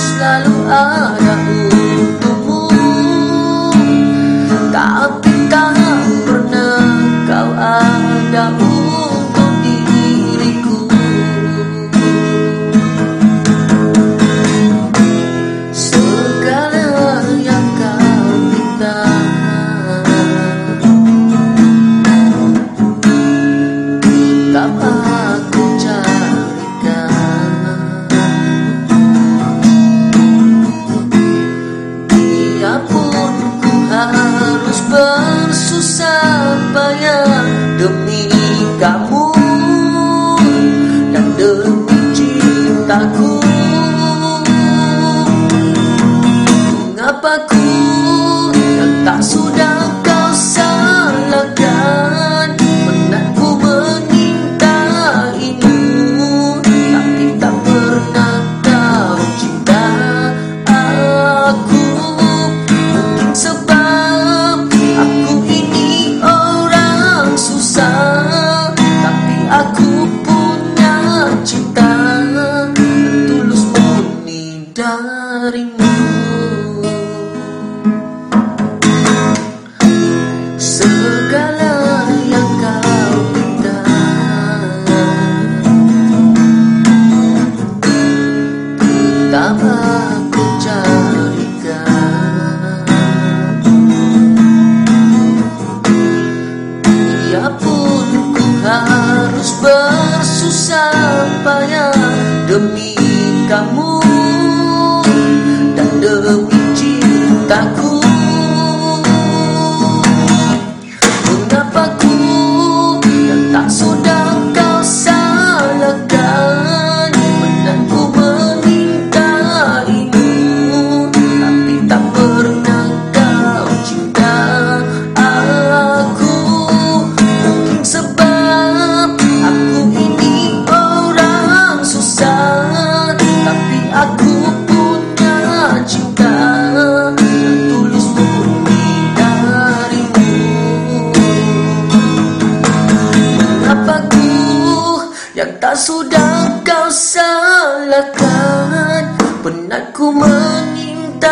selalu ada darimu Segala yang kau minta. Pertama ku carikan Biarpun ku harus bersusah payah Demi kamu wonder yang tak sudah kau salahkan. Pernah ku menintaimu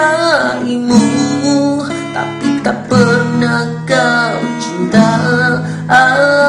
Tapi tak pernah kau cinta aku